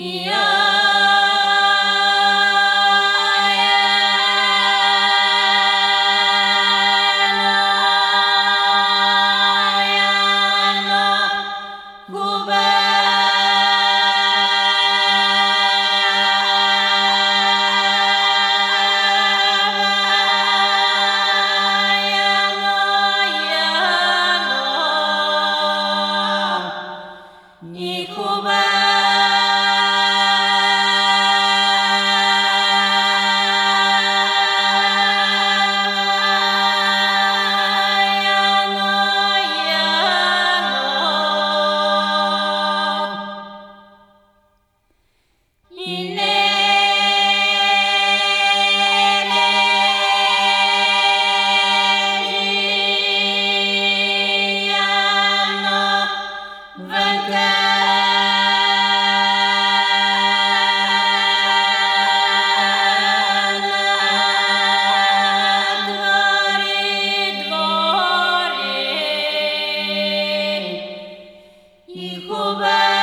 Yeah. 我们